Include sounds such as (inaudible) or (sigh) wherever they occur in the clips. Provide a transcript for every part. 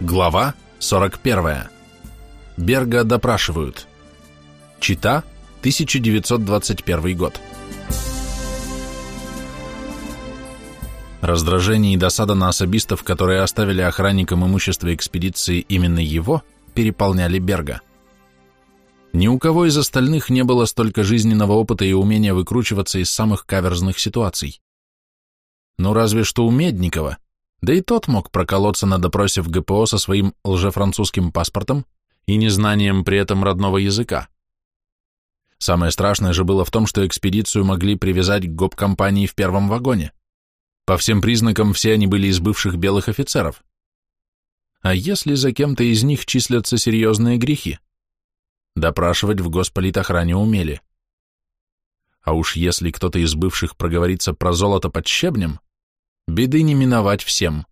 Глава 41. Берга допрашивают. Чита, 1921 год. Раздражение и досада на особистов, которые оставили охранникам имущество экспедиции именно его, переполняли Берга. Ни у кого из остальных не было столько жизненного опыта и умения выкручиваться из самых каверзных ситуаций. Ну разве что у Медникова, да и тот мог проколоться на допросе в ГПО со своим лжефранцузским паспортом и незнанием при этом родного языка. Самое страшное же было в том, что экспедицию могли привязать к гоп-компании в первом вагоне. По всем признакам все они были из бывших белых офицеров. А если за кем-то из них числятся серьезные грехи? Допрашивать в госполитохране умели. А уж если кто-то из бывших проговорится про золото под щебнем, беды не миновать всем.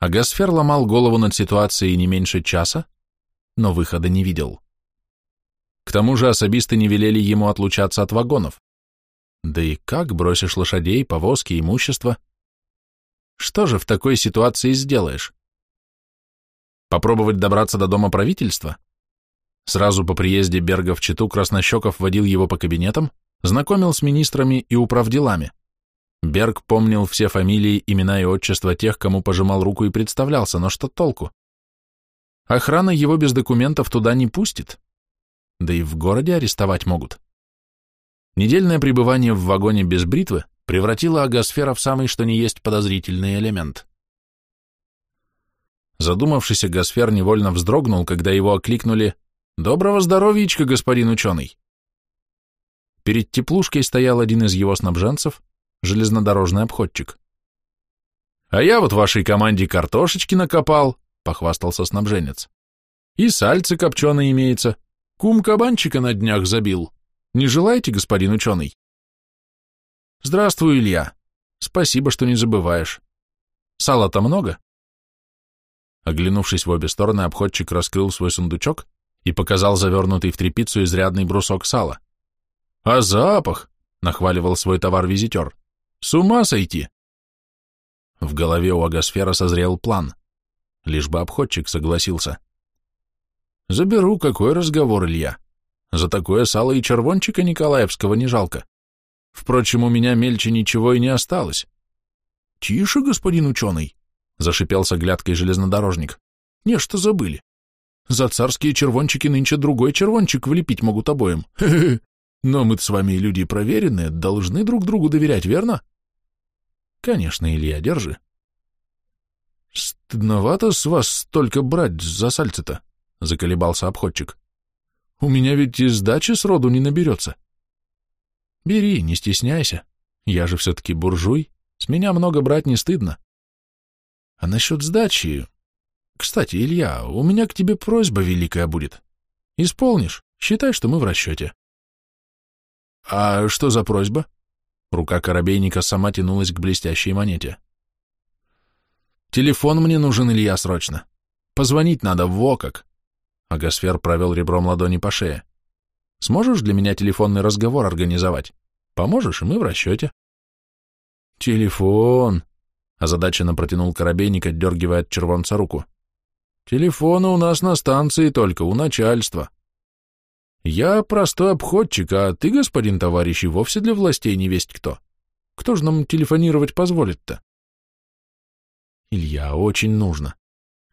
А Гасфер ломал голову над ситуацией не меньше часа, но выхода не видел. К тому же особисты не велели ему отлучаться от вагонов. Да и как бросишь лошадей, повозки, имущество? Что же в такой ситуации сделаешь? Попробовать добраться до дома правительства? Сразу по приезде Берга в Читу Краснощеков водил его по кабинетам, знакомил с министрами и управделами. Берг помнил все фамилии, имена и отчества тех, кому пожимал руку и представлялся, но что толку? Охрана его без документов туда не пустит. Да и в городе арестовать могут. Недельное пребывание в вагоне без бритвы превратило агосфера в самый что ни есть подозрительный элемент. Задумавшийся Гасфер невольно вздрогнул, когда его окликнули «Доброго здоровьичка, господин ученый!». Перед теплушкой стоял один из его снабженцев, железнодорожный обходчик. «А я вот вашей команде картошечки накопал», — похвастался снабженец. «И сальце копченое имеется. Кум кабанчика на днях забил. Не желаете, господин ученый?» «Здравствуй, Илья. Спасибо, что не забываешь. Сала-то много?» Оглянувшись в обе стороны, обходчик раскрыл свой сундучок и показал завернутый в тряпицу изрядный брусок сала. «А запах!» — нахваливал свой товар визитер. С ума сойти!» В голове у Агосфера созрел план. Лишь бы обходчик согласился. «Заберу, какой разговор, Илья. За такое сало и червончика Николаевского не жалко. Впрочем, у меня мельче ничего и не осталось». «Тише, господин ученый!» — зашипел с оглядкой железнодорожник. «Не, что забыли. За царские червончики нынче другой червончик влепить могут обоим. Хе-хе. Но мы-то с вами люди проверенные, должны друг другу доверять, верно? Конечно, Илья, держи. Стыдновато с вас столько брать за сальце-то, заколебался обходчик. У меня ведь и сдачи сроду не наберется. Бери, не стесняйся. Я же все-таки буржуй, с меня много брать не стыдно. А насчет сдачи... Кстати, Илья, у меня к тебе просьба великая будет. Исполнишь, считай, что мы в расчете. «А что за просьба?» Рука корабейника сама тянулась к блестящей монете. «Телефон мне нужен, Илья, срочно. Позвонить надо, во как!» Агосфер провел ребром ладони по шее. «Сможешь для меня телефонный разговор организовать? Поможешь, и мы в расчете». «Телефон!» — озадаченно протянул корабейник, отдергивая от червонца руку. «Телефоны у нас на станции только, у начальства. Я простой обходчик, а ты, господин товарищ, и вовсе для властей не весть кто. Кто же нам телефонировать позволит-то? Илья, очень нужно.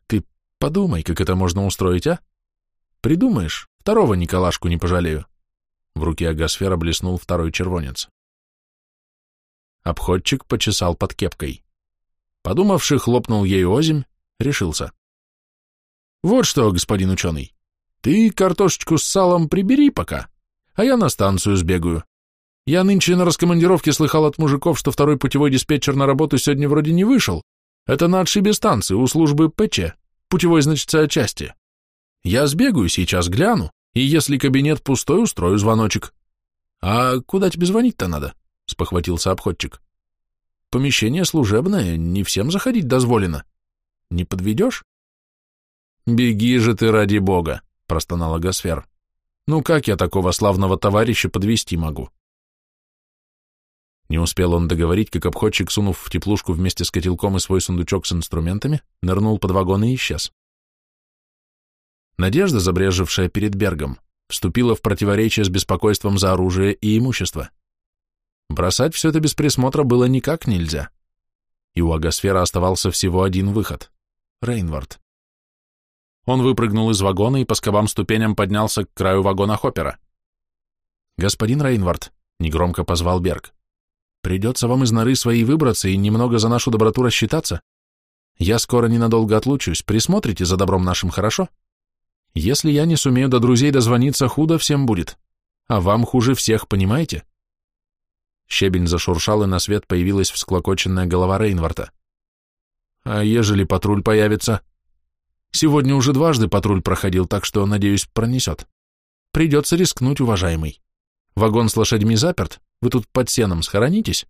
Ты подумай, как это можно устроить, а? Придумаешь, второго Николашку не пожалею. В руке агосфера блеснул второй червонец. Обходчик почесал под кепкой. Подумавший, хлопнул ею озимь, решился. Вот что, господин ученый, ты картошечку с салом прибери пока, а я на станцию сбегаю. Я нынче на раскомандировке слыхал от мужиков, что второй путевой диспетчер на работу сегодня вроде не вышел. Это на отшибе станции у службы ПЧ, путевой, значит, части. Я сбегаю сейчас, гляну, и если кабинет пустой, устрою звоночек. А куда тебе звонить-то надо? — спохватился обходчик. Помещение служебное, не всем заходить дозволено. Не подведешь? Беги же ты ради бога. — простонала Гасфер. «Ну как я такого славного товарища подвести могу?» Не успел он договорить, как обходчик, сунув в теплушку вместе с котелком и свой сундучок с инструментами, нырнул под вагон и исчез. Надежда, забрежевшая перед Бергом, вступила в противоречие с беспокойством за оружие и имущество. Бросать все это без присмотра было никак нельзя. И у Агосфера оставался всего один выход — Рейнвард. Он выпрыгнул из вагона и по скобам ступеням поднялся к краю вагона Хоппера. «Господин Рейнвард», — негромко позвал Берг, — «придется вам из норы своей выбраться и немного за нашу доброту рассчитаться. Я скоро ненадолго отлучусь, присмотрите за добром нашим, хорошо? Если я не сумею до друзей дозвониться, худо всем будет. А вам хуже всех, понимаете?» Щебень зашуршал, и на свет появилась всклокоченная голова Рейнварта. «А ежели патруль появится?» «Сегодня уже дважды патруль проходил, так что, надеюсь, пронесет. Придется рискнуть, уважаемый. Вагон с лошадьми заперт, вы тут под сеном схоронитесь?»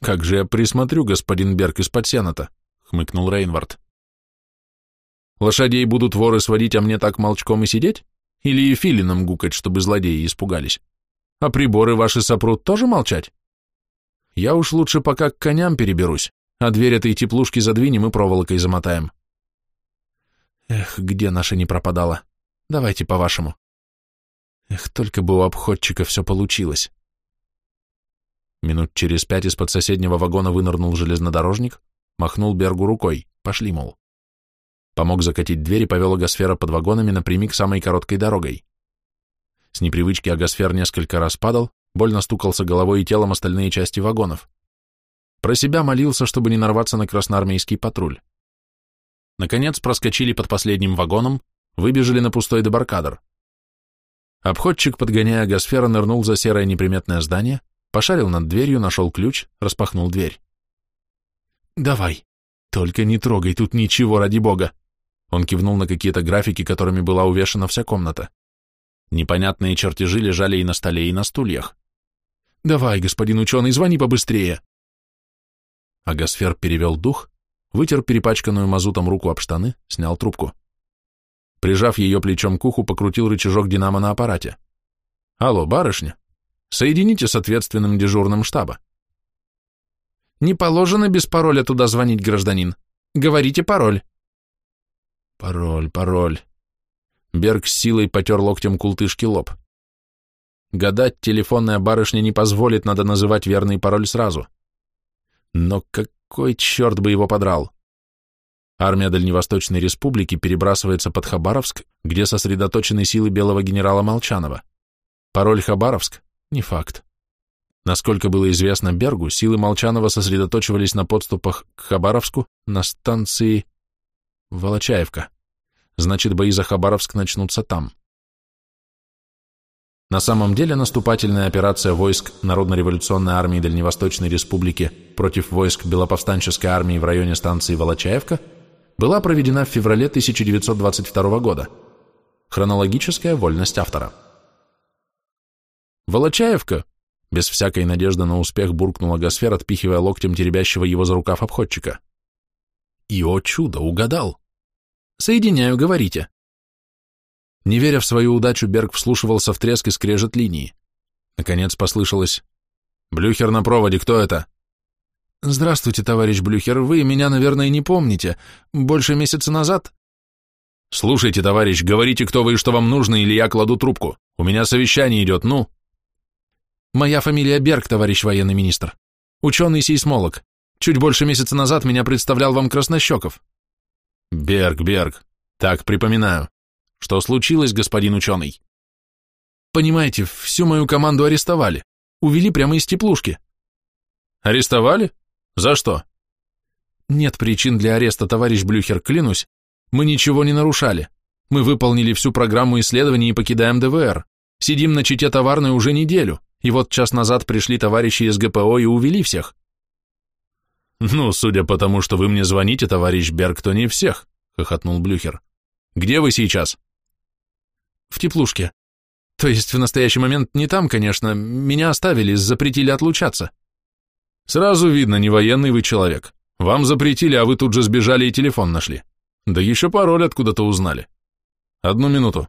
«Как же я присмотрю, господин Берг, из-под сена-то?» — хмыкнул Рейнвард. «Лошадей будут воры сводить, а мне так молчком и сидеть? Или и филином гукать, чтобы злодеи испугались?» А приборы ваши сопрут тоже молчать? Я уж лучше пока к коням переберусь, а дверь этой теплушки задвинем и проволокой замотаем. Эх, где наша не пропадала? Давайте по-вашему. Эх, только бы у обходчика все получилось. Минут через пять из-под соседнего вагона вынырнул железнодорожник, махнул Бергу рукой. Пошли, мол. Помог закатить дверь и повел агосфера под вагонами напрямик самой короткой дорогой. С непривычки агосфер несколько раз падал, больно стукался головой и телом остальные части вагонов. Про себя молился, чтобы не нарваться на красноармейский патруль. Наконец проскочили под последним вагоном, выбежали на пустой дебаркадер. Обходчик, подгоняя агосфера, нырнул за серое неприметное здание, пошарил над дверью, нашел ключ, распахнул дверь. «Давай, только не трогай тут ничего, ради бога!» Он кивнул на какие-то графики, которыми была увешана вся комната. Непонятные чертежи лежали и на столе, и на стульях. «Давай, господин ученый, звони побыстрее!» Агосфер перевел дух, вытер перепачканную мазутом руку об штаны, снял трубку. Прижав ее плечом к уху, покрутил рычажок динамо на аппарате. «Алло, барышня, соедините с ответственным дежурным штаба». «Не положено без пароля туда звонить, гражданин. Говорите пароль». «Пароль, пароль. Берг с силой потер локтем култышки лоб. Гадать телефонная барышня не позволит, надо называть верный пароль сразу. Но какой черт бы его подрал? Армия Дальневосточной Республики перебрасывается под Хабаровск, где сосредоточены силы белого генерала Молчанова. Пароль Хабаровск? Не факт. Насколько было известно Бергу, силы Молчанова сосредоточивались на подступах к Хабаровску на станции Волочаевка значит бои за Хабаровск начнутся там. На самом деле наступательная операция войск Народно-революционной армии Дальневосточной Республики против войск Белоповстанческой армии в районе станции Волочаевка была проведена в феврале 1922 года. Хронологическая вольность автора. Волочаевка, без всякой надежды на успех, буркнула Гасфер, отпихивая локтем теребящего его за рукав обходчика. И, о чудо, угадал. Соединяю, говорите. Не веря в свою удачу, Берг вслушивался в треск и скрежет линии. Наконец послышалось «Блюхер на проводе, кто это?» «Здравствуйте, товарищ Блюхер, вы меня, наверное, не помните. Больше месяца назад...» «Слушайте, товарищ, говорите, кто вы и что вам нужно, или я кладу трубку. У меня совещание идет, ну...» «Моя фамилия Берг, товарищ военный министр. Ученый-сейсмолог. Чуть больше месяца назад меня представлял вам Краснощеков. Берг, Берг. Так, припоминаю. Что случилось, господин ученый? Понимаете, всю мою команду арестовали. Увели прямо из теплушки. Арестовали? За что? Нет причин для ареста, товарищ Блюхер, клянусь. Мы ничего не нарушали. Мы выполнили всю программу исследований и покидаем ДВР. Сидим на чите товарной уже неделю, и вот час назад пришли товарищи из ГПО и увели всех. «Ну, судя по тому, что вы мне звоните, товарищ Берг, то не всех», — хохотнул Блюхер. «Где вы сейчас?» «В теплушке. То есть в настоящий момент не там, конечно. Меня оставили, запретили отлучаться». «Сразу видно, не военный вы человек. Вам запретили, а вы тут же сбежали и телефон нашли. Да еще пароль откуда-то узнали. Одну минуту».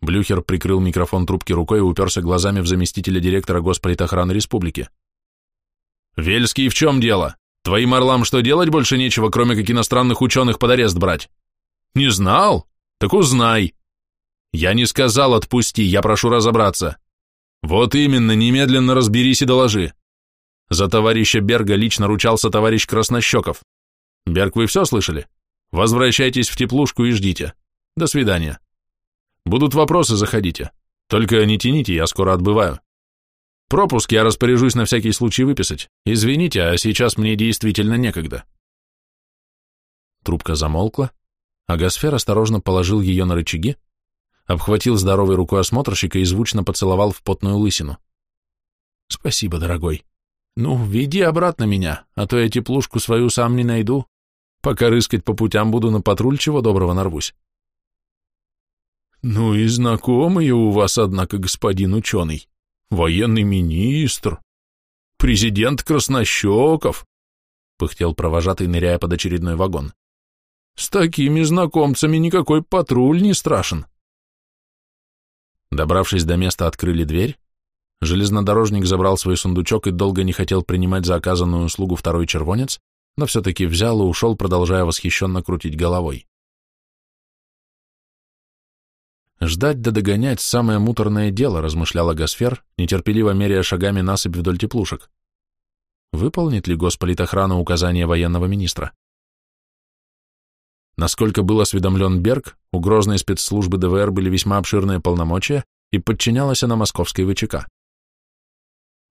Блюхер прикрыл микрофон трубки рукой и уперся глазами в заместителя директора Госполитохраны Республики. Вельский, в чем дело? Твоим орлам что делать больше нечего, кроме как иностранных ученых под арест брать? Не знал? Так узнай. Я не сказал отпусти, я прошу разобраться. Вот именно, немедленно разберись и доложи. За товарища Берга лично ручался товарищ Краснощеков. Берг, вы все слышали? Возвращайтесь в теплушку и ждите. До свидания. Будут вопросы, заходите. Только не тяните, я скоро отбываю. Пропуск я распоряжусь на всякий случай выписать. Извините, а сейчас мне действительно некогда. Трубка замолкла, а Гасфер осторожно положил ее на рычаги, обхватил здоровой рукой осмотрщика и звучно поцеловал в потную лысину. «Спасибо, дорогой. Ну, веди обратно меня, а то я теплушку свою сам не найду. Пока рыскать по путям буду, на патруль чего доброго нарвусь». «Ну и знакомые у вас, однако, господин ученый. Военный министр. Президент Краснощеков», — пыхтел провожатый, ныряя под очередной вагон. «С такими знакомцами никакой патруль не страшен». Добравшись до места, открыли дверь. Железнодорожник забрал свой сундучок и долго не хотел принимать за оказанную услугу второй червонец, но все-таки взял и ушел, продолжая восхищенно крутить головой. Ждать да догонять – самое муторное дело, размышляла Гасфер, нетерпеливо меряя шагами насыпь вдоль теплушек. Выполнит ли госполитохрана указания военного министра? Насколько был осведомлен Берг, у грозной спецслужбы ДВР были весьма обширные полномочия, и подчинялась она московской ВЧК.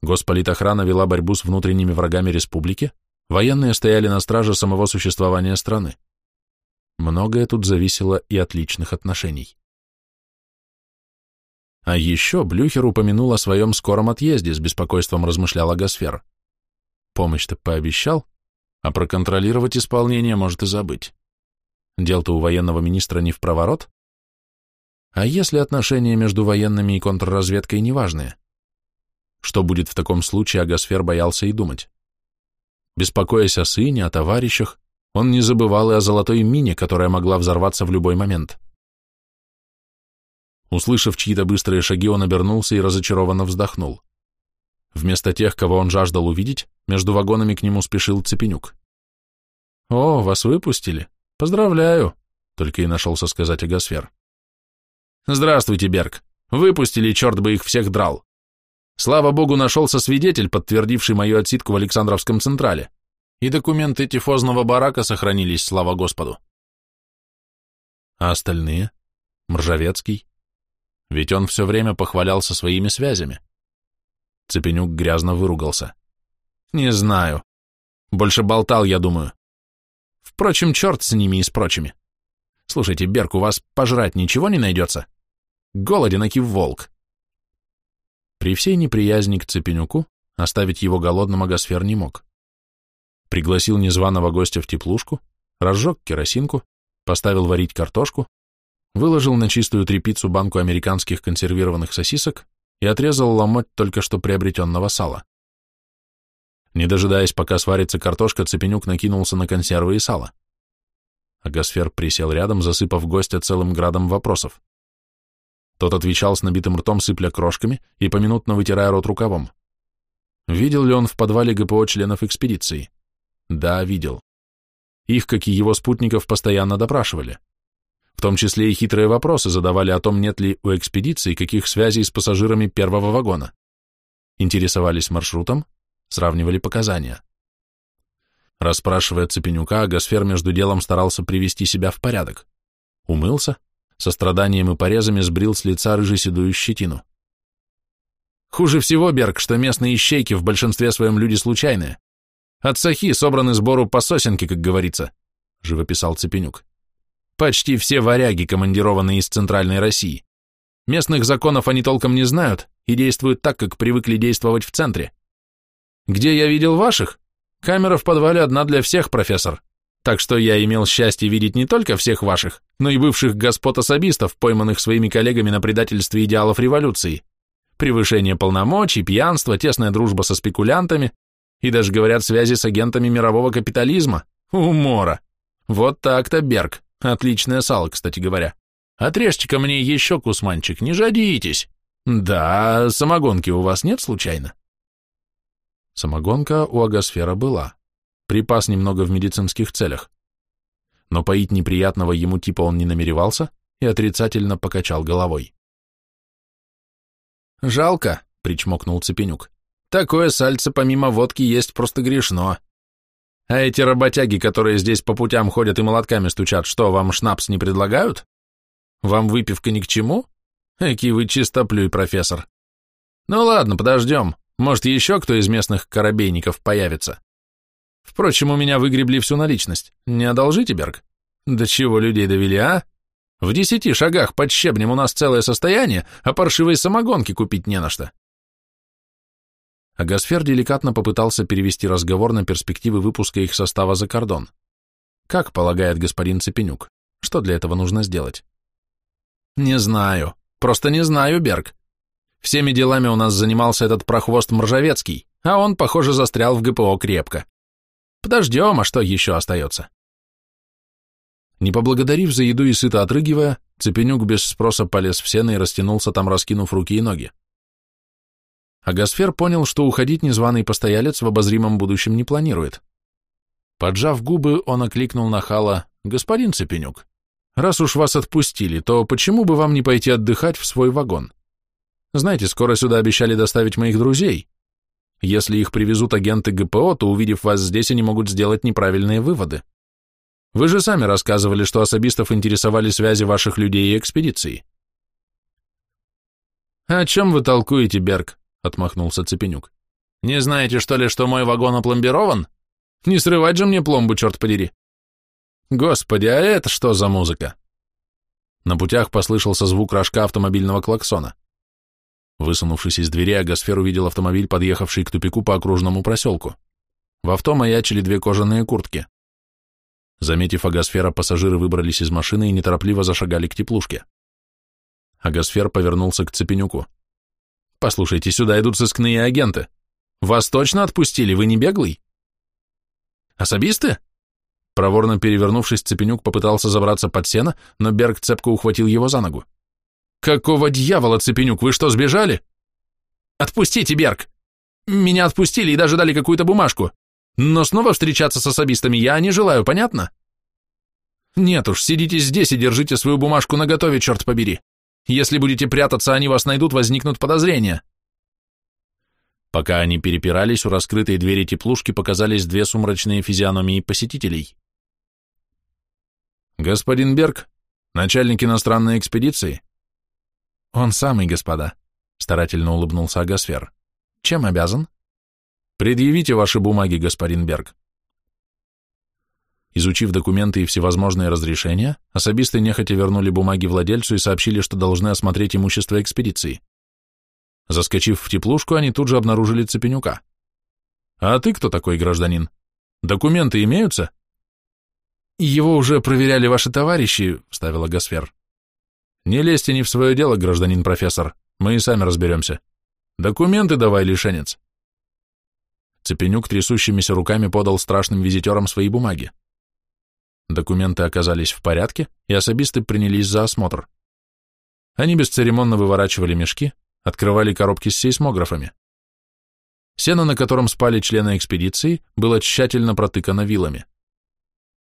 Госполитохрана вела борьбу с внутренними врагами республики, военные стояли на страже самого существования страны. Многое тут зависело и от личных отношений. А еще Блюхер упомянул о своем скором отъезде, с беспокойством размышляла Гасфер. Помощь-то пообещал, а проконтролировать исполнение может и забыть. Дел-то у военного министра не в проворот. А если отношения между военными и контрразведкой неважные? Что будет в таком случае, Агасфер боялся и думать. Беспокоясь о сыне, о товарищах, он не забывал и о золотой мине, которая могла взорваться в любой момент. Услышав чьи-то быстрые шаги, он обернулся и разочарованно вздохнул. Вместо тех, кого он жаждал увидеть, между вагонами к нему спешил Цепенюк. «О, вас выпустили? «Поздравляю», — только и нашелся сказать Агасфер. «Здравствуйте, Берг. Выпустили, черт бы их всех драл. Слава богу, нашелся свидетель, подтвердивший мою отсидку в Александровском Централе. И документы тифозного барака сохранились, слава Господу». А остальные? Мржавецкий? Ведь он все время похвалялся своими связями. Цепенюк грязно выругался. «Не знаю. Больше болтал, я думаю. Впрочем, черт с ними и с прочими. Слушайте, Берк, у вас пожрать ничего не найдется? Голоден, аки волк. При всей неприязни к Цепенюку оставить его голодным Агасфер не мог. Пригласил незваного гостя в теплушку, разжег керосинку, поставил варить картошку, выложил на чистую тряпицу банку американских консервированных сосисок и отрезал ломоть только что приобретенного сала. Не дожидаясь, пока сварится картошка, Цепенюк накинулся на консервы и сало. Агасфер присел рядом, засыпав гостя целым градом вопросов. Тот отвечал с набитым ртом, сыпля крошками и поминутно вытирая рот рукавом. Видел ли он в подвале ГПО членов экспедиции? Да, видел. Их, как и его спутников, постоянно допрашивали. В том числе и хитрые вопросы задавали о том, нет ли у экспедиции каких связей с пассажирами первого вагона. Интересовались маршрутом, сравнивали показания. Расспрашивая Цепенюка, Агасфер между делом старался привести себя в порядок. Умылся, со страданием и порезами сбрил с лица рыжеседую щетину. Хуже всего, Берг, что местные ищейки в большинстве своем люди случайные. От сахи собраны сбору по сосенке, как говорится, живописал Цепенюк. Почти все варяги, командированные из Центральной России. Местных законов они толком не знают и действуют так, как привыкли действовать в центре. Где я видел ваших? Камера в подвале одна для всех, профессор. Так что я имел счастье видеть не только всех ваших, но и бывших господ-особистов, пойманных своими коллегами на предательстве идеалов революции. Превышение полномочий, пьянство, тесная дружба со спекулянтами и даже, говорят, связи с агентами мирового капитализма. Умора. Вот так-то, Берг. Отличное сало, кстати говоря. Отрежьте-ка мне еще кусманчик, не жадитесь. Да, самогонки у вас нет случайно? Самогонка у агосфера была. Припас немного в медицинских целях. Но поить неприятного ему типа он не намеревался и отрицательно покачал головой. «Жалко», — причмокнул Цепенюк. «Такое сальце помимо водки есть просто грешно. А эти работяги, которые здесь по путям ходят и молотками стучат, что, вам шнапс не предлагают? Вам выпивка ни к чему? Эки вы чистоплюй, профессор. Ну ладно, подождем. Может, еще кто из местных корабейников появится. Впрочем, у меня выгребли всю наличность. Не одолжите, Берг? До чего людей довели, а? В десяти шагах под щебнем у нас целое состояние, а паршивые самогонки купить не на что. Агасфер деликатно попытался перевести разговор на перспективы выпуска их состава за кордон. Как полагает господин Цепенюк? Что для этого нужно сделать? Не знаю. Просто не знаю, Берг. Всеми делами у нас занимался этот прохвост Мржавецкий, а он, похоже, застрял в ГПО крепко. Подождем, а что еще остается? Не поблагодарив за еду и сыто отрыгивая, Цепенюк без спроса полез в сено и растянулся там, раскинув руки и ноги. А Гасфер понял, что уходить незваный постоялец в обозримом будущем не планирует. Поджав губы, он окликнул нахала «Господин Цепенюк, раз уж вас отпустили, то почему бы вам не пойти отдыхать в свой вагон? Знаете, скоро сюда обещали доставить моих друзей. Если их привезут агенты ГПО, то, увидев вас здесь, они могут сделать неправильные выводы. Вы же сами рассказывали, что особистов интересовали связи ваших людей и экспедиции». «О чем вы толкуете, Берг?» — отмахнулся Цепенюк. «Не знаете, что ли, что мой вагон опломбирован? Не срывать же мне пломбу, черт подери!» «Господи, а это что за музыка?» На путях послышался звук рожка автомобильного клаксона. Высунувшись из двери, Агасфер увидел автомобиль, подъехавший к тупику по окружному проселку. В авто маячили две кожаные куртки. Заметив Агасфера, пассажиры выбрались из машины и неторопливо зашагали к теплушке. Агасфер повернулся к Цепенюку. Послушайте, сюда идут сыскные агенты. Вас точно отпустили, вы не беглый? Особисты? Проворно перевернувшись, Цепенюк попытался забраться под сено, но Берг цепко ухватил его за ногу. Какого дьявола, Цепенюк, вы что, сбежали? Отпустите, Берг! Меня отпустили и даже дали какую-то бумажку. Но снова встречаться с особистами я не желаю, понятно? Нет уж, сидите здесь и держите свою бумажку наготове, черт побери. Если будете прятаться, они вас найдут, возникнут подозрения. Пока они перепирались, у раскрытой двери теплушки показались две сумрачные физиономии посетителей. «Господин Берг, начальник иностранной экспедиции?» «Он самый, господа», — старательно улыбнулся Агасфер. «Чем обязан?» «Предъявите ваши бумаги, господин Берг». Изучив документы и всевозможные разрешения, особисты нехотя вернули бумаги владельцу и сообщили, что должны осмотреть имущество экспедиции. Заскочив в теплушку, они тут же обнаружили Цепенюка. «А ты кто такой, гражданин? Документы имеются?» «Его уже проверяли ваши товарищи», — вставила Гасфер. «Не лезьте не в свое дело, гражданин профессор, мы и сами разберемся. Документы давай, лишенец». Цепенюк трясущимися руками подал страшным визитерам свои бумаги. Документы оказались в порядке, и особисты принялись за осмотр. Они бесцеремонно выворачивали мешки, открывали коробки с сейсмографами. Сено, на котором спали члены экспедиции, было тщательно протыкано вилами.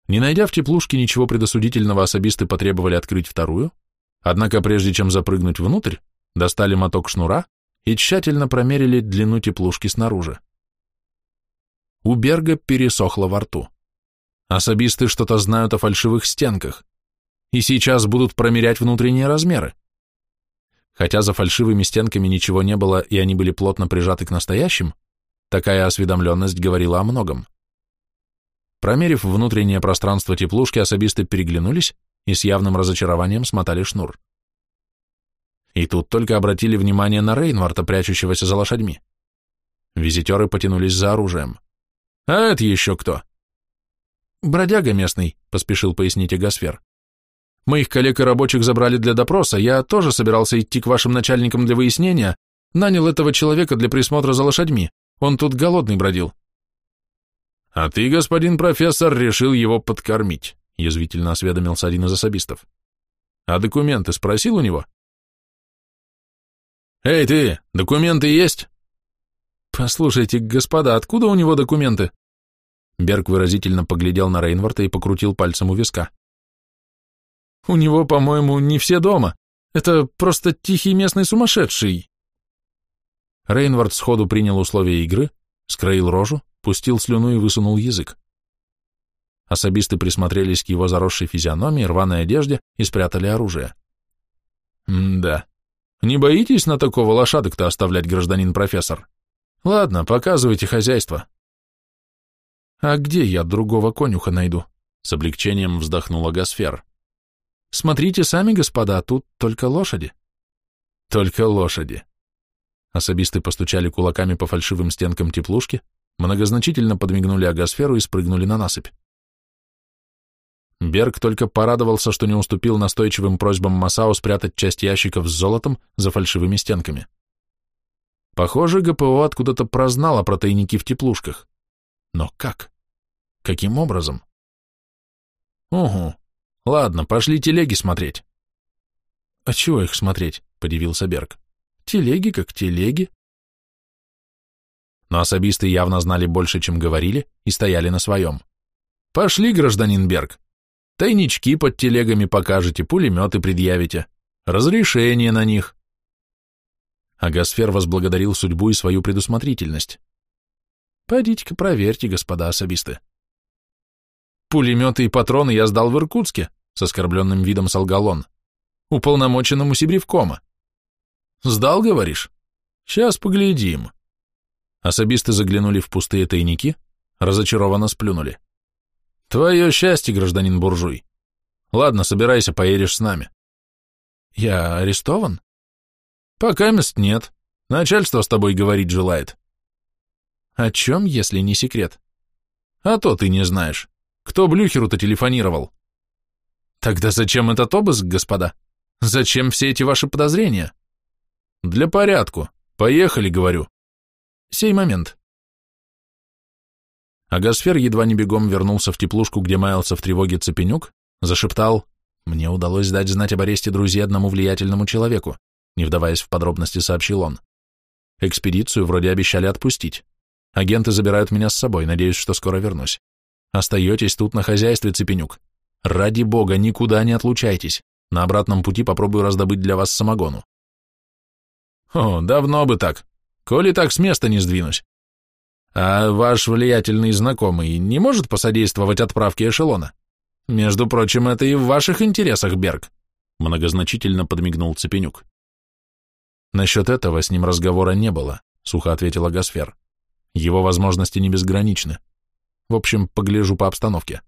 Не найдя в теплушке ничего предосудительного, особисты потребовали открыть вторую, однако прежде чем запрыгнуть внутрь, достали моток шнура и тщательно промерили длину теплушки снаружи. У Берга пересохло во рту. Особисты что-то знают о фальшивых стенках и сейчас будут промерять внутренние размеры. Хотя за фальшивыми стенками ничего не было и они были плотно прижаты к настоящим, такая осведомленность говорила о многом. Промерив внутреннее пространство теплушки, особисты переглянулись и с явным разочарованием смотали шнур. И тут только обратили внимание на Рейнварта, прячущегося за лошадьми. Визитеры потянулись за оружием. «А это еще кто?» «Бродяга местный», — поспешил пояснить Агасфер. «Моих коллег и рабочих забрали для допроса, я тоже собирался идти к вашим начальникам для выяснения, нанял этого человека для присмотра за лошадьми, он тут голодный бродил». «А ты, господин профессор, решил его подкормить», — язвительно осведомился один из особистов. «А документы спросил у него?» «Эй ты, документы есть?» Послушайте, господа, откуда у него документы? Берг выразительно поглядел на Рейнварта и покрутил пальцем у виска. У него, по-моему, не все дома. Это просто тихий местный сумасшедший. Рейнвард сходу принял условия игры, скроил рожу, пустил слюну и высунул язык. Особисты присмотрелись к его заросшей физиономии, рваной одежде и спрятали оружие. «Да. Не боитесь на такого лошадок-то оставлять, гражданин профессор? Ладно, показывайте хозяйство». «А где я другого конюха найду?» — с облегчением вздохнула Гасфер. «Смотрите сами, господа, тут только лошади». «Только лошади». Особисты постучали кулаками по фальшивым стенкам теплушки, многозначительно подмигнули агосферу и спрыгнули на насыпь. Берг только порадовался, что не уступил настойчивым просьбам Масао спрятать часть ящиков с золотом за фальшивыми стенками. Похоже, ГПО откуда-то прознало про тайники в теплушках. Но как? Каким образом? Угу. Ладно, пошли телеги смотреть. А чего их смотреть? Подивился Берг. Телеги как телеги. Но особисты явно знали больше, чем говорили, и стояли на своем. Пошли, гражданин Берг. Тайнички под телегами покажете, пулеметы предъявите. Разрешение на них. Агасфер возблагодарил судьбу и свою предусмотрительность. Пойдите-ка проверьте, господа особисты. Пулеметы и патроны я сдал в Иркутске, с оскорбленным видом солгал он. Уполномоченному Сибревкома. Сдал, говоришь? Сейчас поглядим. Особисты заглянули в пустые тайники, разочарованно сплюнули. Твое счастье, гражданин буржуй. Ладно, собирайся, поедешь с нами. Я арестован? Пока мест нет. Начальство с тобой говорить желает. О чем, если не секрет? А то ты не знаешь. Кто Блюхеру-то телефонировал? Тогда зачем этот обыск, господа? Зачем все эти ваши подозрения? Для порядку. Поехали, говорю. Сей момент. Агасфер едва не бегом вернулся в теплушку, где маялся в тревоге Цепенюк, зашептал «Мне удалось дать знать об аресте друзей одному влиятельному человеку», не вдаваясь в подробности, сообщил он. «Экспедицию вроде обещали отпустить. Агенты забирают меня с собой, надеюсь, что скоро вернусь. Остаетесь тут на хозяйстве, Цепенюк. Ради бога, никуда не отлучайтесь. На обратном пути попробую раздобыть для вас самогону». «О, давно бы так. Коли так с места не сдвинусь. А ваш влиятельный знакомый не может посодействовать отправке эшелона? Между прочим, это и в ваших интересах, Берг, многозначительно подмигнул Цепенюк. Насчет этого с ним разговора не было, сухо ответила Гасфер. Его возможности не безграничны. В общем, погляжу по обстановке.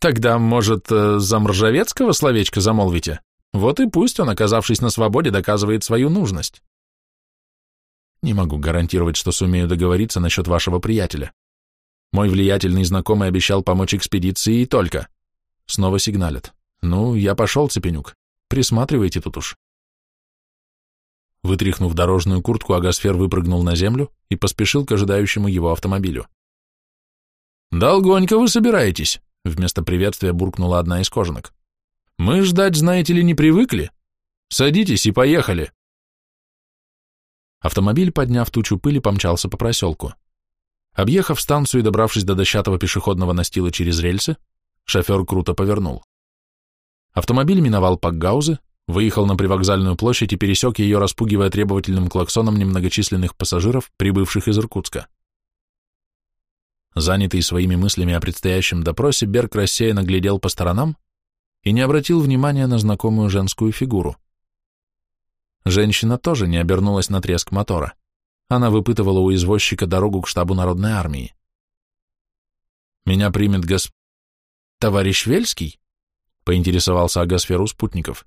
Тогда, может, э, за Мржавецкого словечко замолвите? Вот и пусть он, оказавшись на свободе, доказывает свою нужность. Не могу гарантировать, что сумею договориться насчет вашего приятеля. Мой влиятельный знакомый обещал помочь экспедиции и только. Снова сигналят. Ну, я пошел, Цепенюк. Присматривайте тут уж. Вытряхнув дорожную куртку, Агасфер выпрыгнул на землю и поспешил к ожидающему его автомобилю. «Долгонько вы собираетесь?» — вместо приветствия буркнула одна из кожанок. «Мы ждать, знаете ли, не привыкли. Садитесь и поехали». Автомобиль, подняв тучу пыли, помчался по проселку. Объехав станцию и добравшись до дощатого пешеходного настила через рельсы, шофер круто повернул. Автомобиль миновал Пакгаузы, выехал на привокзальную площадь и пересек ее, распугивая требовательным клаксоном немногочисленных пассажиров, прибывших из Иркутска. Занятый своими мыслями о предстоящем допросе, Берг рассеянно глядел по сторонам и не обратил внимания на знакомую женскую фигуру. Женщина тоже не обернулась на треск мотора. Она выпытывала у извозчика дорогу к штабу Народной армии. «Меня примет гос... товарищ Вельский?» — поинтересовался Агасферу спутников.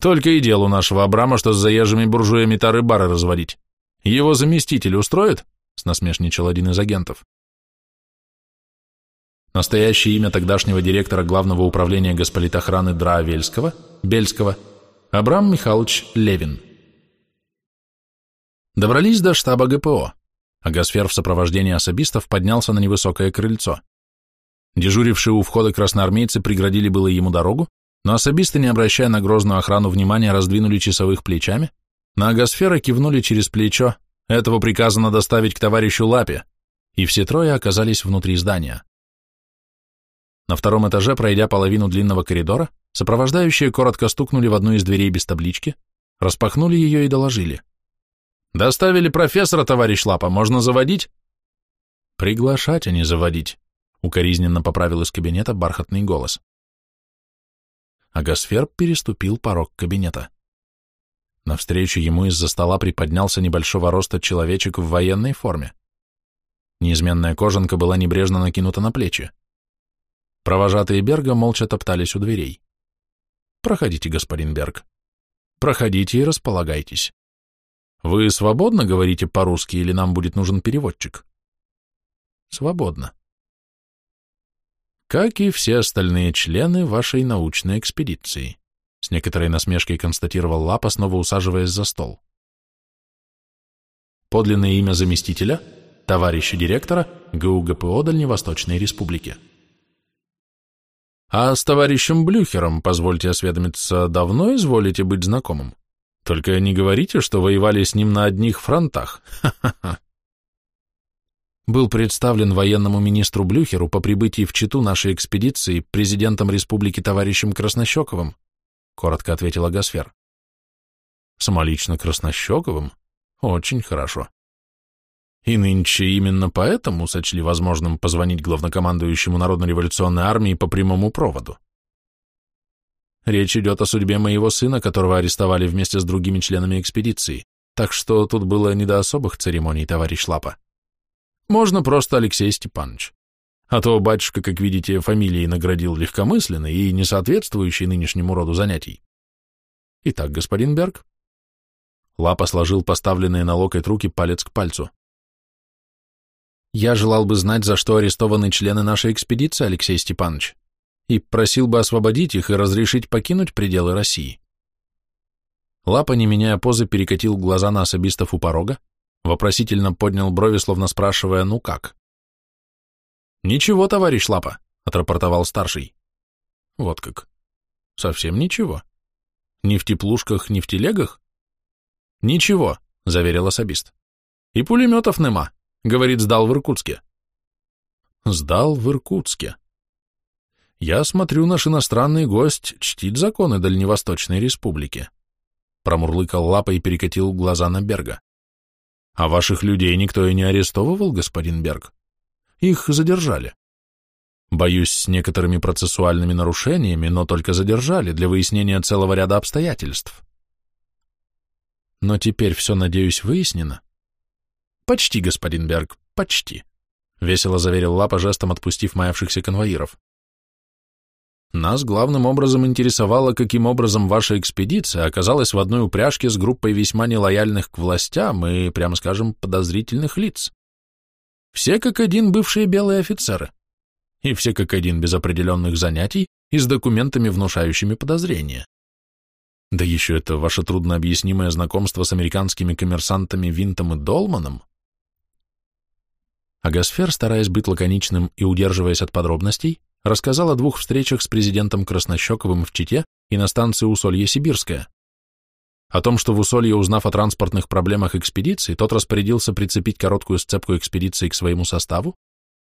«Только и дело нашего Абрама, что с заезжими буржуями тары-бары разводить. Его заместитель устроит?» — снасмешничал один из агентов. Настоящее имя тогдашнего директора главного управления госполитохраны Дра Вельского, Бельского — Абрам Михайлович Левин. Добрались до штаба ГПО, а Гасфер в сопровождении особистов поднялся на невысокое крыльцо. Дежурившие у входа красноармейцы преградили было ему дорогу, но особисты, не обращая на грозную охрану внимания, раздвинули часовых плечами, на Агасфера кивнули через плечо Этого приказано доставить к товарищу Лапе, и все трое оказались внутри здания. На втором этаже, пройдя половину длинного коридора, сопровождающие коротко стукнули в одну из дверей без таблички, распахнули ее и доложили. «Доставили профессора, товарищ Лапа, можно заводить?» «Приглашать, а не заводить», — укоризненно поправил из кабинета бархатный голос. Агасфер переступил порог кабинета. Навстречу ему из-за стола приподнялся небольшого роста человечек в военной форме. Неизменная кожанка была небрежно накинута на плечи. Провожатые Берга молча топтались у дверей. «Проходите, господин Берг. Проходите и располагайтесь. Вы свободно говорите по-русски или нам будет нужен переводчик?» «Свободно», как и все остальные члены вашей научной экспедиции, с некоторой насмешкой констатировал Лапа, снова усаживаясь за стол. Подлинное имя заместителя – товарища директора ГУГПО Дальневосточной Республики. А с товарищем Блюхером, позвольте осведомиться, давно изволите быть знакомым? Только не говорите, что воевали с ним на одних фронтах. Ха-ха-ха был представлен военному министру Блюхеру по прибытии в Читу нашей экспедиции президентом республики товарищем Краснощековым, коротко ответила Гасфер. Самолично Краснощековым? Очень хорошо. И нынче именно поэтому сочли возможным позвонить главнокомандующему Народно-революционной армии по прямому проводу. Речь идет о судьбе моего сына, которого арестовали вместе с другими членами экспедиции, так что тут было не до особых церемоний, товарищ Лапа. Можно просто Алексей Степанович. А то батюшка, как видите, фамилией наградил легкомысленной и не соответствующей нынешнему роду занятий. Итак, господин Берг. Лапа сложил поставленные на локоть руки палец к пальцу. Я желал бы знать, за что арестованы члены нашей экспедиции, Алексей Степанович, и просил бы освободить их и разрешить покинуть пределы России. Лапа, не меняя позы, перекатил глаза на особистов у порога, Вопросительно поднял брови, словно спрашивая, ну как? «Ничего, товарищ Лапа», — отрапортовал старший. «Вот как. Совсем ничего. Ни в теплушках, ни в телегах?» «Ничего», — заверил особист. «И пулеметов нема», — говорит, сдал в Иркутске. «Сдал в Иркутске», я смотрю, наш иностранный гость чтит законы Дальневосточной Республики. Промурлыкал лапой и перекатил глаза на Берга. А ваших людей никто и не арестовывал, господин Берг? Их задержали. Боюсь, с некоторыми процессуальными нарушениями, но только задержали для выяснения целого ряда обстоятельств. Но теперь все, надеюсь, выяснено? Почти, господин Берг, почти, — весело заверил Лапа, жестом отпустив маявшихся конвоиров. Нас главным образом интересовало, каким образом ваша экспедиция оказалась в одной упряжке с группой весьма нелояльных к властям и, прямо скажем, подозрительных лиц. Все как один бывшие белые офицеры. И все как один без определенных занятий и с документами, внушающими подозрения. Да еще это ваше труднообъяснимое знакомство с американскими коммерсантами Винтом и Долманом. Агасфер, стараясь быть лаконичным и удерживаясь от подробностей, рассказал о двух встречах с президентом Краснощековым в Чите и на станции Усолье-Сибирская. О том, что в Усолье, узнав о транспортных проблемах экспедиции, тот распорядился прицепить короткую сцепку экспедиции к своему составу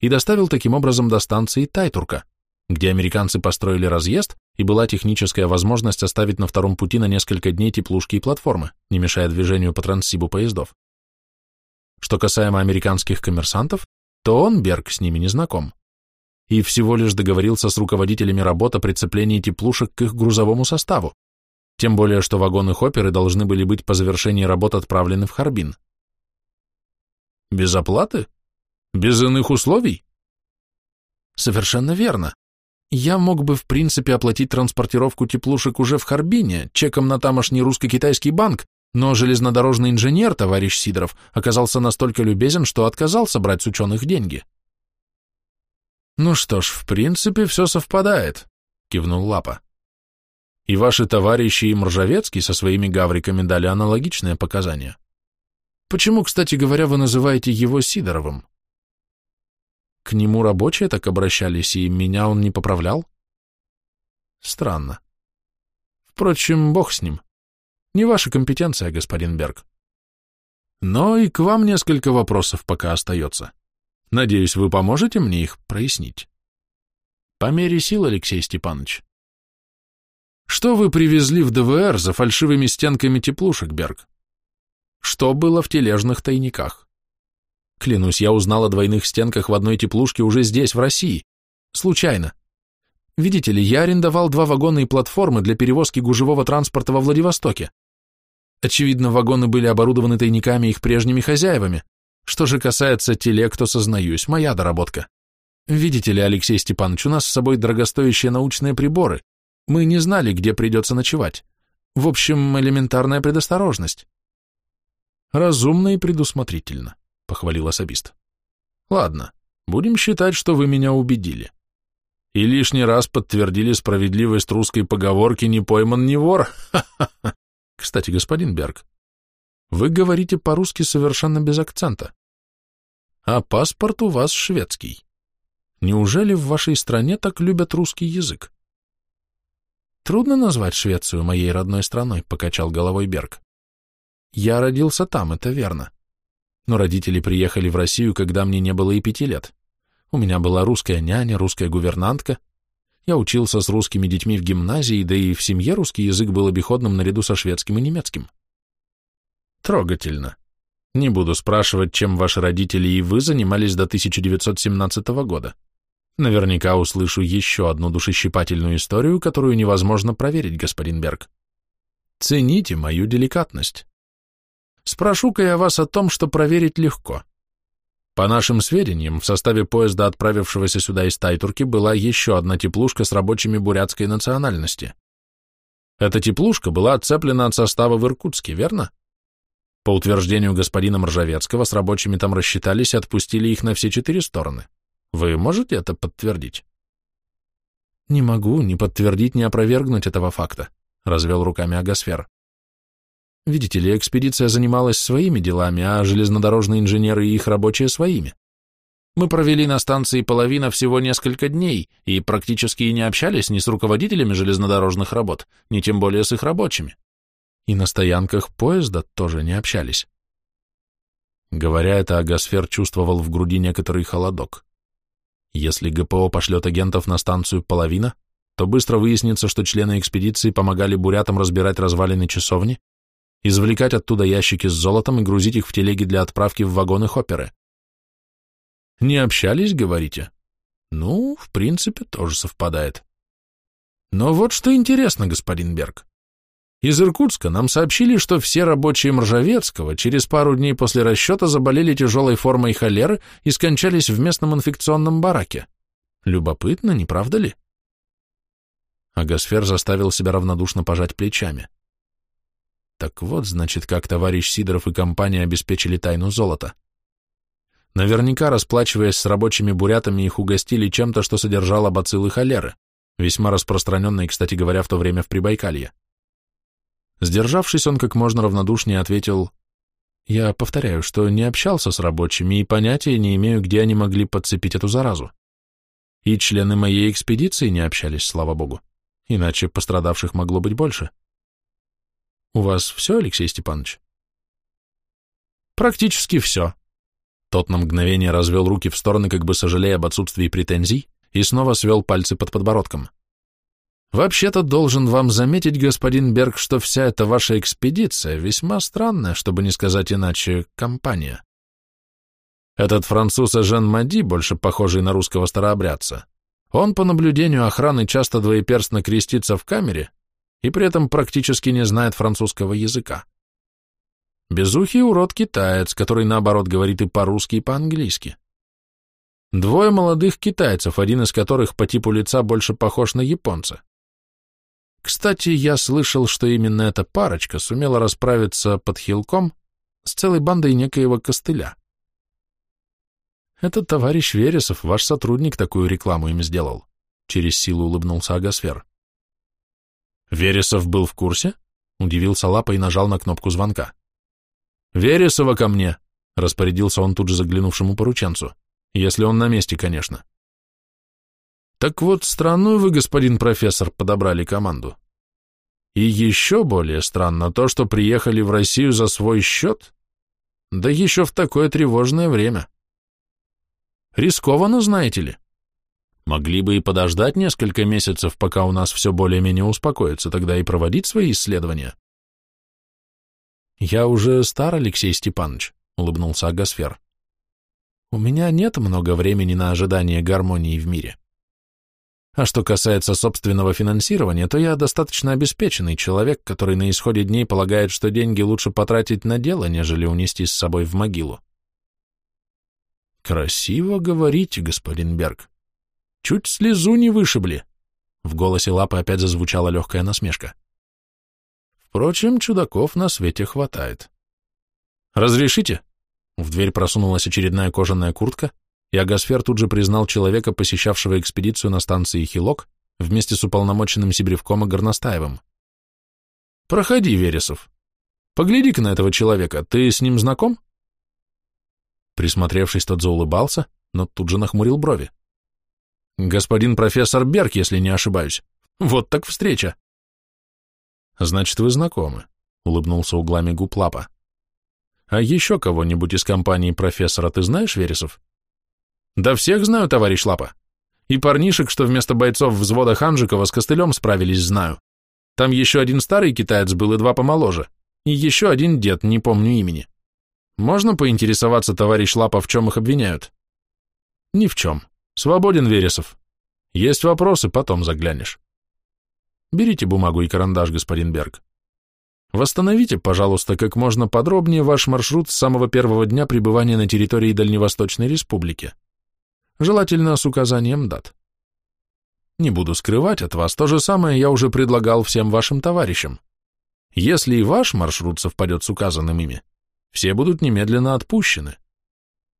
и доставил таким образом до станции Тайтурка, где американцы построили разъезд и была техническая возможность оставить на втором пути на несколько дней теплушки и платформы, не мешая движению по транссибу поездов. Что касаемо американских коммерсантов, то он, Берг, с ними не знаком и всего лишь договорился с руководителями работ о прицеплении теплушек к их грузовому составу, тем более что вагоны-хопперы должны были быть по завершении работ отправлены в Харбин. Без оплаты? Без иных условий? Совершенно верно. Я мог бы, в принципе, оплатить транспортировку теплушек уже в Харбине, чеком на тамошний русско-китайский банк, но железнодорожный инженер, товарищ Сидоров, оказался настолько любезен, что отказался брать с ученых деньги. «Ну что ж, в принципе, все совпадает», — кивнул Лапа. «И ваши товарищи и Мржавецкий со своими гавриками дали аналогичные показания. Почему, кстати говоря, вы называете его Сидоровым?» К нему рабочие так обращались, и меня он не поправлял? Странно. Впрочем, бог с ним. Не ваша компетенция, господин Берг. Но и к вам несколько вопросов пока остается. Надеюсь, вы поможете мне их прояснить. По мере сил, Алексей Степанович. Что вы привезли в ДВР за фальшивыми стенками теплушек, Берг? Что было в тележных тайниках? Клянусь, я узнал о двойных стенках в одной теплушке уже здесь, в России. Случайно. Видите ли, я арендовал два вагона и платформы для перевозки гужевого транспорта во Владивостоке. Очевидно, вагоны были оборудованы тайниками их прежними хозяевами. Что же касается телег, то, сознаюсь, моя доработка. Видите ли, Алексей Степанович, у нас с собой дорогостоящие научные приборы. Мы не знали, где придется ночевать. В общем, элементарная предосторожность. Разумно и предусмотрительно, похвалил особист. Ладно, будем считать, что вы меня убедили. И лишний раз подтвердили справедливость русской поговорки «не пойман, не вор». (laughs) Кстати, господин Берг, вы говорите по-русски совершенно без акцента. А паспорт у вас шведский. Неужели в вашей стране так любят русский язык? Трудно назвать Швецию моей родной страной, покачал головой Берг. Я родился там, это верно. Но родители приехали в Россию, когда мне не было и пяти лет. У меня была русская няня, русская гувернантка. Я учился с русскими детьми в гимназии, да и в семье русский язык был обиходным наряду со шведским и немецким. Трогательно. Не буду спрашивать, чем ваши родители и вы занимались до 1917 года. Наверняка услышу еще одну душещипательную историю, которую невозможно проверить, господин Берг. Цените мою деликатность. Спрошу-ка я вас о том, что проверить легко. По нашим сведениям, в составе поезда, отправившегося сюда из Тайтурки, была еще одна теплушка с рабочими бурятской национальности. Эта теплушка была отцеплена от состава в Иркутске, верно? По утверждению господина Мржавецкого, с рабочими там рассчитались и отпустили их на все четыре стороны. Вы можете это подтвердить? Не могу ни подтвердить, ни опровергнуть этого факта, развел руками Агасфер. Видите ли, экспедиция занималась своими делами, а железнодорожные инженеры и их рабочие своими. Мы провели на станции половина всего несколько дней и практически не общались ни с руководителями железнодорожных работ, ни тем более с их рабочими. И на стоянках поезда тоже не общались. Говоря это, Агасфер чувствовал в груди некоторый холодок. Если ГПО пошлет агентов на станцию половина, то быстро выяснится, что члены экспедиции помогали бурятам разбирать развалины часовни, извлекать оттуда ящики с золотом и грузить их в телеги для отправки в вагоны Хопперы. Не общались, говорите? Ну, в принципе, тоже совпадает. Но вот что интересно, господин Берг. Из Иркутска нам сообщили, что все рабочие Мржавецкого через пару дней после расчета заболели тяжелой формой холеры и скончались в местном инфекционном бараке. Любопытно, не правда ли? Агасфер заставил себя равнодушно пожать плечами. Так вот, значит, как товарищ Сидоров и компания обеспечили тайну золота. Наверняка, расплачиваясь с рабочими бурятами, их угостили чем-то, что содержало бациллы холеры, весьма распространенные, кстати говоря, в то время в Прибайкалье. Сдержавшись, он как можно равнодушнее ответил, «Я повторяю, что не общался с рабочими и понятия не имею, где они могли подцепить эту заразу. И члены моей экспедиции не общались, слава богу, иначе пострадавших могло быть больше». «У вас все, Алексей Степанович?» «Практически все». Тот на мгновение развел руки в стороны, как бы сожалея об отсутствии претензий, и снова свел пальцы под подбородком. Вообще-то должен вам заметить, господин Берг, что вся эта ваша экспедиция весьма странная, чтобы не сказать иначе, компания. Этот француз Жен Мади, больше похожий на русского старообрядца, он по наблюдению охраны часто двоеперстно крестится в камере и при этом практически не знает французского языка. Безухий урод-китаец, который, наоборот, говорит и по-русски, и по-английски. Двое молодых китайцев, один из которых по типу лица больше похож на японца. Кстати, я слышал, что именно эта парочка сумела расправиться под Хилком с целой бандой некоего костыля. Этот товарищ Вересов, ваш сотрудник, такую рекламу им сделал. Через силу улыбнулся Агасфер. Вересов был в курсе? Удивился Лапа и нажал на кнопку звонка. «Вересова ко мне!» — распорядился он тут же заглянувшему порученцу. «Если он на месте, конечно». Так вот, странную вы, господин профессор, подобрали команду. И еще более странно то, что приехали в Россию за свой счет. Да еще в такое тревожное время. Рискованно, знаете ли. Могли бы и подождать несколько месяцев, пока у нас все более-менее успокоится, тогда и проводить свои исследования. Я уже стар, Алексей Степанович, улыбнулся Агасфер. У меня нет много времени на ожидание гармонии в мире. А что касается собственного финансирования, то я достаточно обеспеченный человек, который на исходе дней полагает, что деньги лучше потратить на дело, нежели унести с собой в могилу. Красиво говорите, господин Берг. Чуть слезу не вышибли. В голосе Лапы опять зазвучала легкая насмешка. Впрочем, чудаков на свете хватает. «Разрешите?» В дверь просунулась очередная кожаная куртка, и Агасфер тут же признал человека, посещавшего экспедицию на станции Хилок вместе с уполномоченным Сибиревком и Горностаевым. «Проходи, Вересов. Погляди-ка на этого человека. Ты с ним знаком?» Присмотревшись, тот заулыбался, но тут же нахмурил брови. «Господин профессор Берг, если не ошибаюсь. Вот так встреча!» «Значит, вы знакомы», — улыбнулся углами губ Лапа. «А еще кого-нибудь из компании профессора ты знаешь, Вересов?» Да всех знаю, товарищ Лапа. И парнишек, что вместо бойцов взвода Ханжикова с костылем справились, знаю. Там еще один старый китаец был и два помоложе. И еще один дед, не помню имени. Можно поинтересоваться, товарищ Лапа, в чем их обвиняют? Ни в чем. Свободен, Вересов. Есть вопросы, потом заглянешь. Берите бумагу и карандаш, господин Берг. Восстановите, пожалуйста, как можно подробнее ваш маршрут с самого первого дня пребывания на территории Дальневосточной Республики желательно с указанием дат. Не буду скрывать от вас, то же самое я уже предлагал всем вашим товарищам. Если и ваш маршрут совпадет с указанным ими, все будут немедленно отпущены.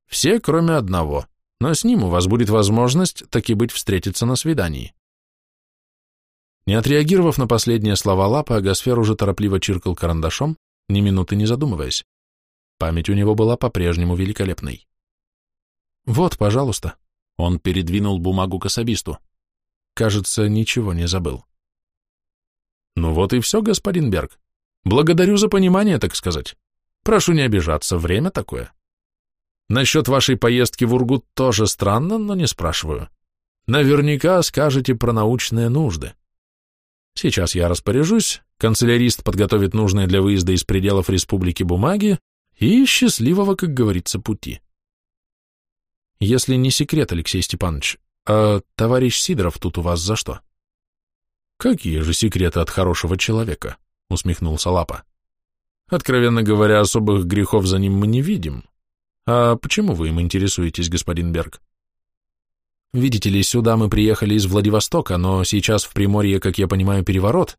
Все, кроме одного, но с ним у вас будет возможность таки быть встретиться на свидании. Не отреагировав на последние слова Лапы, Агасфер уже торопливо чиркал карандашом, ни минуты не задумываясь. Память у него была по-прежнему великолепной. «Вот, пожалуйста», он передвинул бумагу к особисту. Кажется, ничего не забыл. Ну вот и все, господин Берг. Благодарю за понимание, так сказать. Прошу не обижаться, время такое. Насчет вашей поездки в Ургут тоже странно, но не спрашиваю. Наверняка скажете про научные нужды. Сейчас я распоряжусь, канцелярист подготовит нужные для выезда из пределов республики бумаги и счастливого, как говорится, пути. Если не секрет, Алексей Степанович, а товарищ Сидоров тут у вас за что? Какие же секреты от хорошего человека? Усмехнулся Лапа. Откровенно говоря, особых грехов за ним мы не видим. А почему вы им интересуетесь, господин Берг? Видите ли, сюда мы приехали из Владивостока, но сейчас в Приморье, как я понимаю, переворот.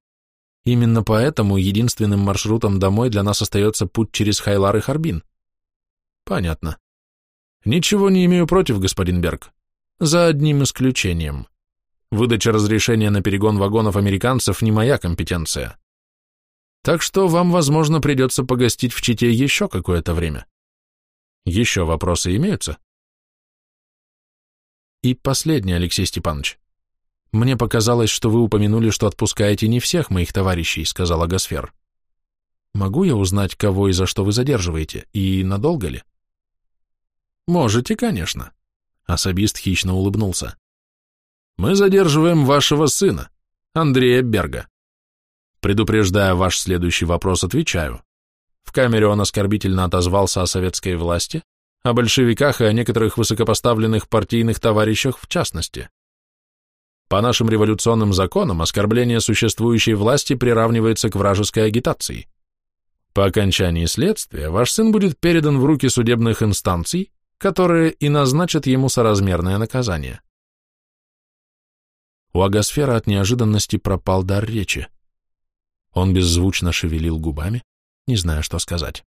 Именно поэтому единственным маршрутом домой для нас остается путь через Хайлар и Харбин. Понятно. Ничего не имею против, господин Берг. За одним исключением. Выдача разрешения на перегон вагонов американцев не моя компетенция. Так что вам, возможно, придется погостить в Чите еще какое-то время. Еще вопросы имеются? И последний, Алексей Степанович. Мне показалось, что вы упомянули, что отпускаете не всех моих товарищей, сказала Гасфер. Могу я узнать, кого и за что вы задерживаете, и надолго ли? Можете, конечно. Особист хищно улыбнулся. Мы задерживаем вашего сына, Андрея Берга. Предупреждая ваш следующий вопрос, отвечаю. В камере он оскорбительно отозвался о советской власти, о большевиках и о некоторых высокопоставленных партийных товарищах в частности. По нашим революционным законам оскорбление существующей власти приравнивается к вражеской агитации. По окончании следствия ваш сын будет передан в руки судебных инстанций, которые и назначат ему соразмерное наказание. У Агасфера от неожиданности пропал дар речи. Он беззвучно шевелил губами, не зная, что сказать.